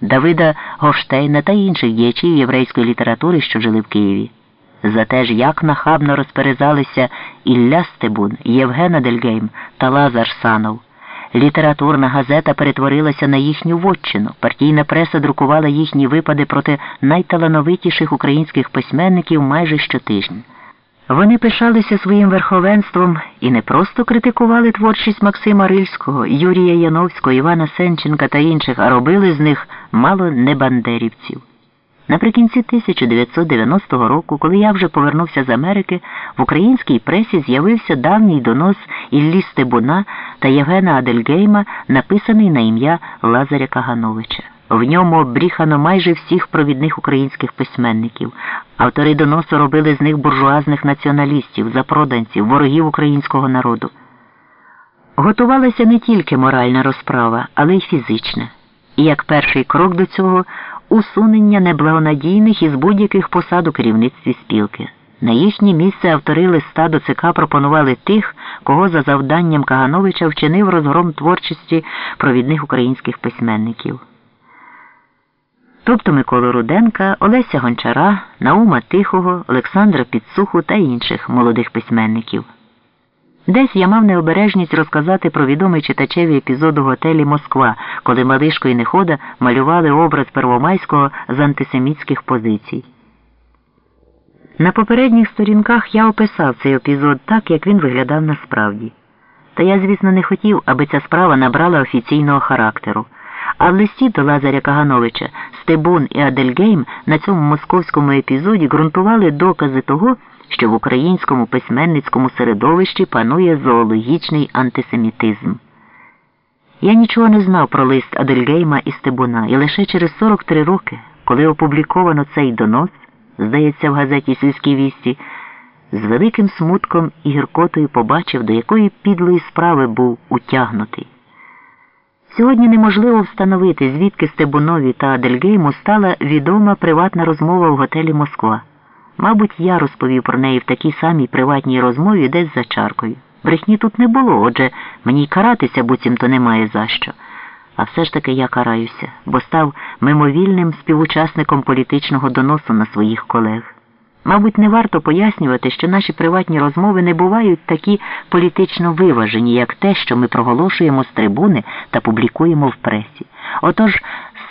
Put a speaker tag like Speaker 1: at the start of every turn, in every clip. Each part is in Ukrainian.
Speaker 1: Давида Гоштейна та інших діячів єврейської літератури, що жили в Києві. Зате ж як нахабно розперезалися Ілля Стебун, Євген Адельгейм та Лазар Санов. Літературна газета перетворилася на їхню вотчину. Партійна преса друкувала їхні випади проти найталановитіших українських письменників майже щотижня. Вони пишалися своїм верховенством і не просто критикували творчість Максима Рильського, Юрія Яновського, Івана Сенченка та інших, а робили з них мало не бандерівців. Наприкінці 1990 року, коли я вже повернувся з Америки, в українській пресі з'явився давній донос Іллі Стебуна та Євгена Адельгейма, написаний на ім'я Лазаря Кагановича. В ньому обріхано майже всіх провідних українських письменників. Автори доносу робили з них буржуазних націоналістів, запроданців, ворогів українського народу. Готувалася не тільки моральна розправа, але й фізична. І як перший крок до цього усунення неблагонадійних із будь-яких посад у керівництві спілки. На їхнє місце автори листа до ЦК пропонували тих, кого за завданням Кагановича вчинив розгром творчості провідних українських письменників. Тобто Миколу Руденка, Олеся Гончара, Наума Тихого, Олександра Підсуху та інших молодих письменників. Десь я мав необережність розказати про відомий читачеві епізод у готелі Москва, коли Малишко і Нехода малювали образ Первомайського з антисемітських позицій. На попередніх сторінках я описав цей епізод так, як він виглядав насправді. Та я, звісно, не хотів, аби ця справа набрала офіційного характеру. А в листі до Лазаря Кагановича Стебун і Адельгейм на цьому московському епізоді ґрунтували докази того, що в українському письменницькому середовищі панує зоологічний антисемітизм. Я нічого не знав про лист Адельгейма і Стебуна, і лише через 43 роки, коли опубліковано цей донос, здається, в газеті Сільські вісті, з великим смутком і гіркотою побачив, до якої підлої справи був утягнутий. Сьогодні неможливо встановити, звідки Стебунові та Адельгейму стала відома приватна розмова в готелі Москва. Мабуть, я розповів про неї в такій самій приватній розмові десь за чаркою. Брехні тут не було, отже, мені й каратися буцімто немає за що. А все ж таки я караюся, бо став мимовільним співучасником політичного доносу на своїх колег. Мабуть, не варто пояснювати, що наші приватні розмови не бувають такі політично виважені, як те, що ми проголошуємо з трибуни та публікуємо в пресі. Отож,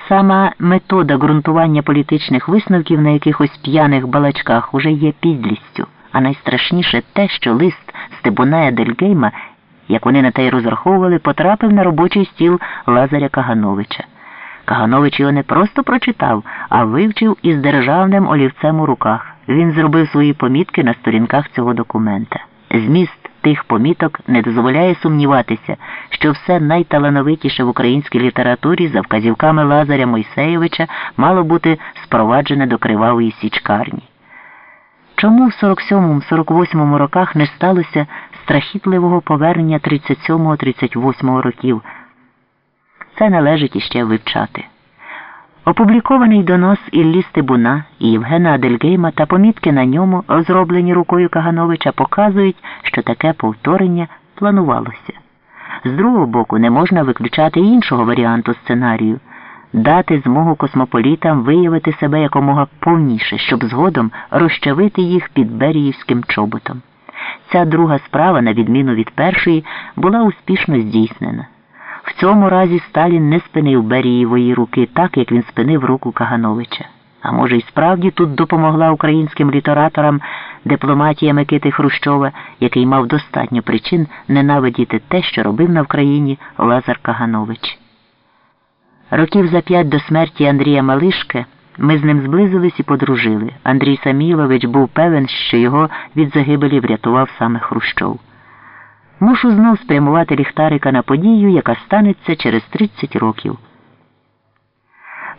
Speaker 1: сама метода ґрунтування політичних висновків на якихось п'яних балачках уже є підлістю, а найстрашніше те, що лист Стебуна Дельгейма, як вони на те й розраховували, потрапив на робочий стіл Лазаря Кагановича. Каганович його не просто прочитав, а вивчив із державним олівцем у руках. Він зробив свої помітки на сторінках цього документа. Зміст тих поміток не дозволяє сумніватися, що все найталановитіше в українській літературі за вказівками Лазаря Мойсеєвича мало бути спроваджене до кривавої січкарні. Чому в 47-48 роках не сталося страхітливого повернення 37-38 років? Це належить іще вивчати. Опублікований донос Іллі Стебуна і Євгена Адельгейма та помітки на ньому, розроблені рукою Кагановича, показують, що таке повторення планувалося. З другого боку, не можна виключати іншого варіанту сценарію дати змогу космополітам виявити себе якомога повніше, щоб згодом розчавити їх під Беріївським чоботом. Ця друга справа, на відміну від першої, була успішно здійснена. Цьому разі Сталін не спинив Берієвої руки так, як він спинив руку Кагановича. А може, й справді тут допомогла українським літераторам дипломатія Микити Хрущова, який мав достатньо причин ненавидіти те, що робив на Вкраїні Лазар Каганович. Років за п'ять до смерті Андрія Малишки ми з ним зблизились і подружили. Андрій Самілович був певен, що його від загибелі врятував саме Хрущов. Мушу знов спрямувати ліхтарика на подію, яка станеться через 30 років.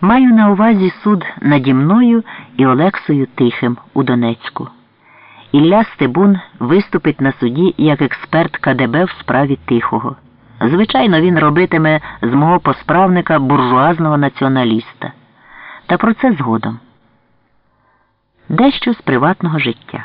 Speaker 1: Маю на увазі суд наді мною і Олексою Тихим у Донецьку. Ілля Стебун виступить на суді як експерт КДБ в справі Тихого. Звичайно, він робитиме з мого посправника буржуазного націоналіста. Та про це згодом. Дещо з приватного життя.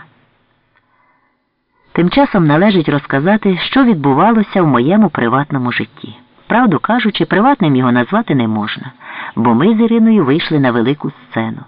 Speaker 1: Тим часом належить розказати, що відбувалося в моєму приватному житті. Правду кажучи, приватним його назвати не можна, бо ми з Іриною вийшли на велику сцену.